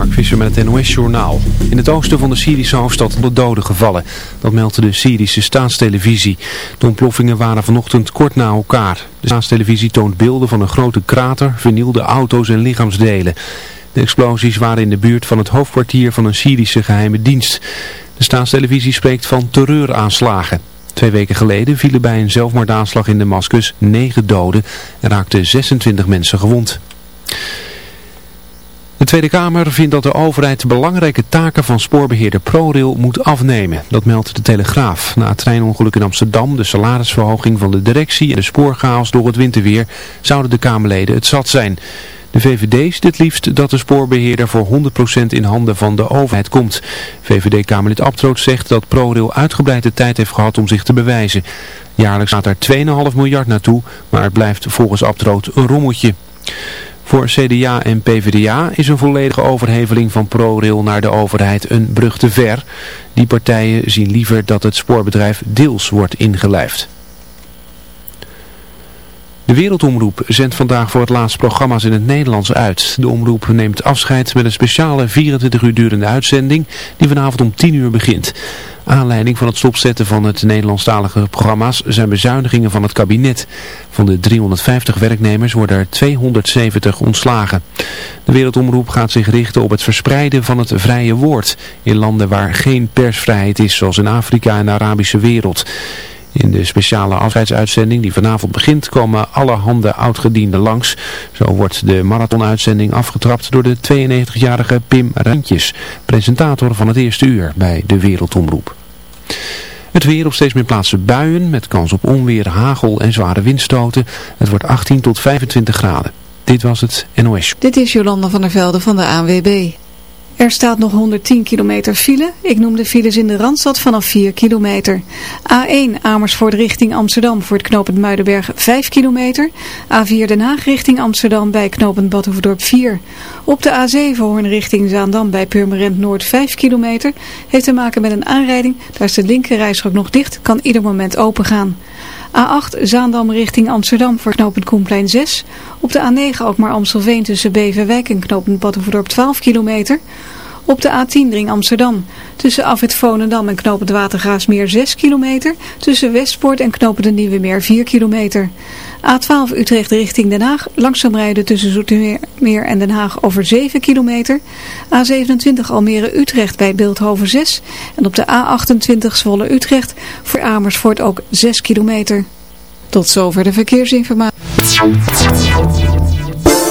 Mark Visser met het NOS-journaal. In het oosten van de Syrische hoofdstad de doden gevallen. Dat meldde de Syrische staatstelevisie. De ontploffingen waren vanochtend kort na elkaar. De staatstelevisie toont beelden van een grote krater, vernielde auto's en lichaamsdelen. De explosies waren in de buurt van het hoofdkwartier van een Syrische geheime dienst. De staatstelevisie spreekt van terreuraanslagen. Twee weken geleden vielen bij een zelfmoordaanslag in Damascus negen doden en raakten 26 mensen gewond. De Tweede Kamer vindt dat de overheid belangrijke taken van spoorbeheerder ProRail moet afnemen. Dat meldt de Telegraaf. Na het treinongeluk in Amsterdam, de salarisverhoging van de directie en de spoorchaos door het winterweer zouden de Kamerleden het zat zijn. De VVD ziet het liefst dat de spoorbeheerder voor 100% in handen van de overheid komt. VVD-Kamerlid Abtroot zegt dat ProRail uitgebreide tijd heeft gehad om zich te bewijzen. Jaarlijks gaat er 2,5 miljard naartoe, maar het blijft volgens Abtroot een rommeltje. Voor CDA en PvdA is een volledige overheveling van ProRail naar de overheid een brug te ver. Die partijen zien liever dat het spoorbedrijf deels wordt ingelijfd. De Wereldomroep zendt vandaag voor het laatst programma's in het Nederlands uit. De omroep neemt afscheid met een speciale 24 uur durende uitzending die vanavond om 10 uur begint. Aanleiding van het stopzetten van het Nederlandstalige programma's zijn bezuinigingen van het kabinet. Van de 350 werknemers worden er 270 ontslagen. De Wereldomroep gaat zich richten op het verspreiden van het vrije woord in landen waar geen persvrijheid is, zoals in Afrika en de Arabische wereld. In de speciale afscheidsuitzending die vanavond begint komen alle handen oudgedienden langs. Zo wordt de marathonuitzending afgetrapt door de 92-jarige Pim Randjes, presentator van het eerste uur bij de Wereldomroep. Het weer op steeds meer plaatsen buien met kans op onweer, hagel en zware windstoten. Het wordt 18 tot 25 graden. Dit was het NOS. Dit is Jolanda van der Velde van de ANWB. Er staat nog 110 kilometer file. Ik noem de files in de Randstad vanaf 4 kilometer. A1 Amersfoort richting Amsterdam voor het knooppunt Muidenberg 5 kilometer. A4 Den Haag richting Amsterdam bij knooppunt Badhoevedorp 4. Op de A7 Hoorn richting Zaandam bij Purmerend Noord 5 kilometer. Heeft te maken met een aanrijding. Daar is de linkerrijstrook nog dicht. Kan ieder moment open gaan. A8 Zaandam richting Amsterdam voor knooppunt Koenplein 6. Op de A9 ook maar Amstelveen tussen Beverwijk en knooppunt Badhoevedorp 12 kilometer. Op de A10 ring Amsterdam. Tussen Afrit Volendam en knooppunt Watergraafsmeer 6 kilometer. Tussen Westpoort en knooppunt de Nieuwe Meer 4 kilometer. A12 Utrecht richting Den Haag. Langzaam rijden tussen Zoetermeer en Den Haag over 7 kilometer. A27 Almere Utrecht bij Beeldhoven 6. En op de A28 Zwolle Utrecht voor Amersfoort ook 6 kilometer. Tot zover de verkeersinformatie.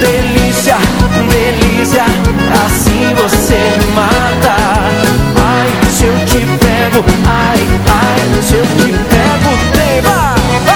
Delícia, delícia, assim você mata Ai, se eu te pego, ai, ai, se eu te pego! Sábado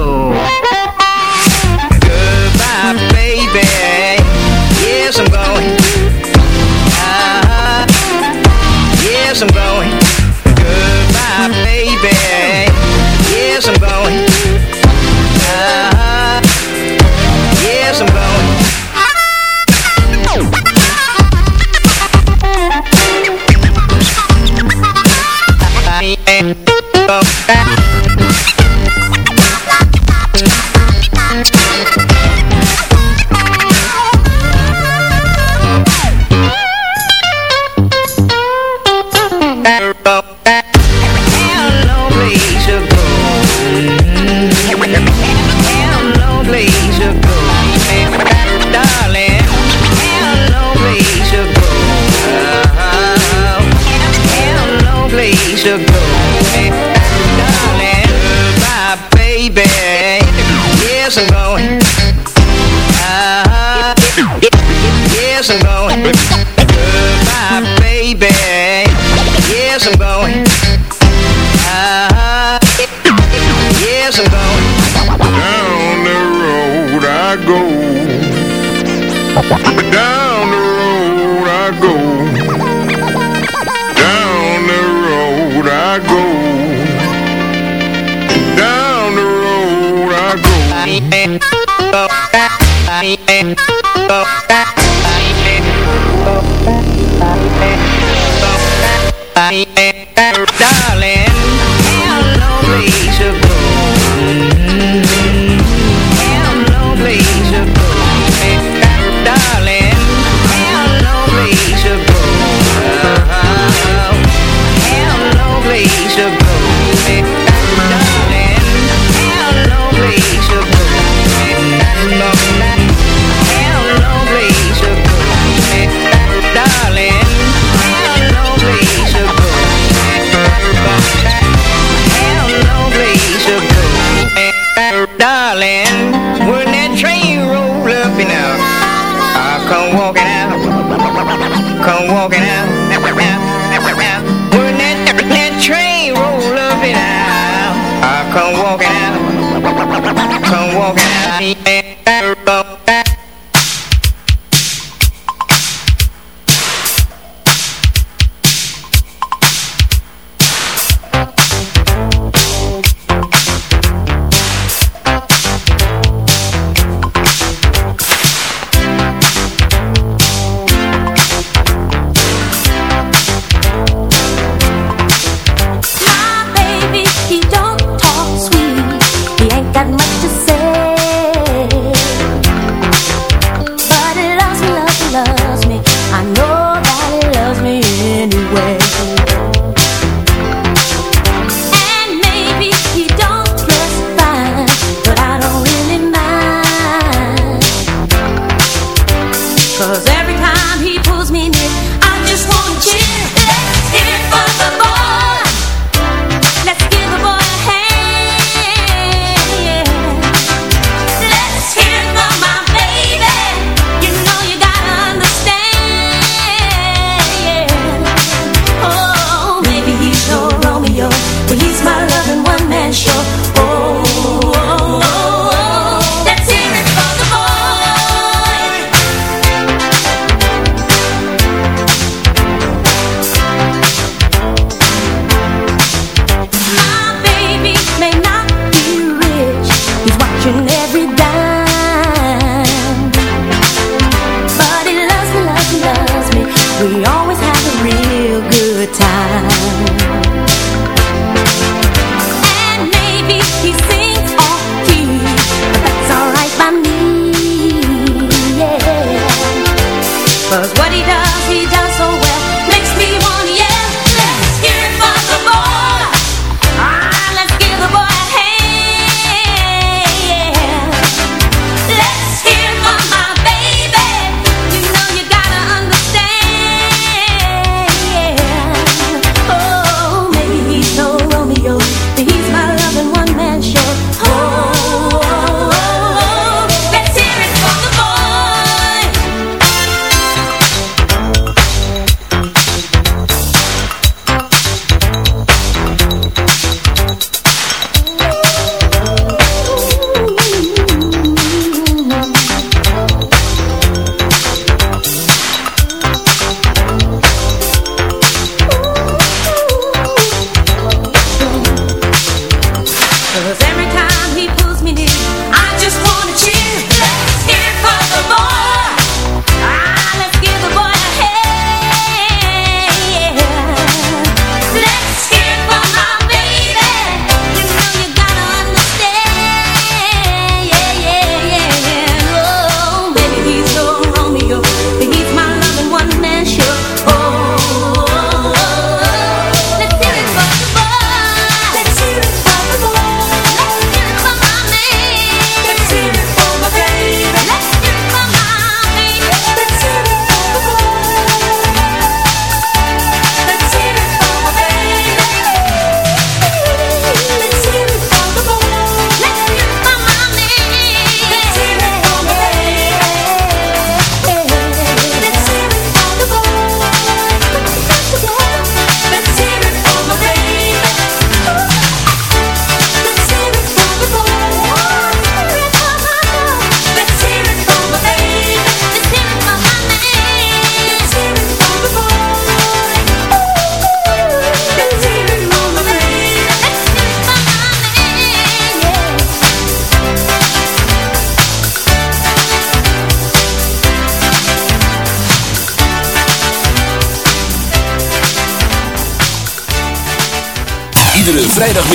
Down the road I go. Down the road I go. Down the road I go.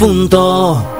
欢多。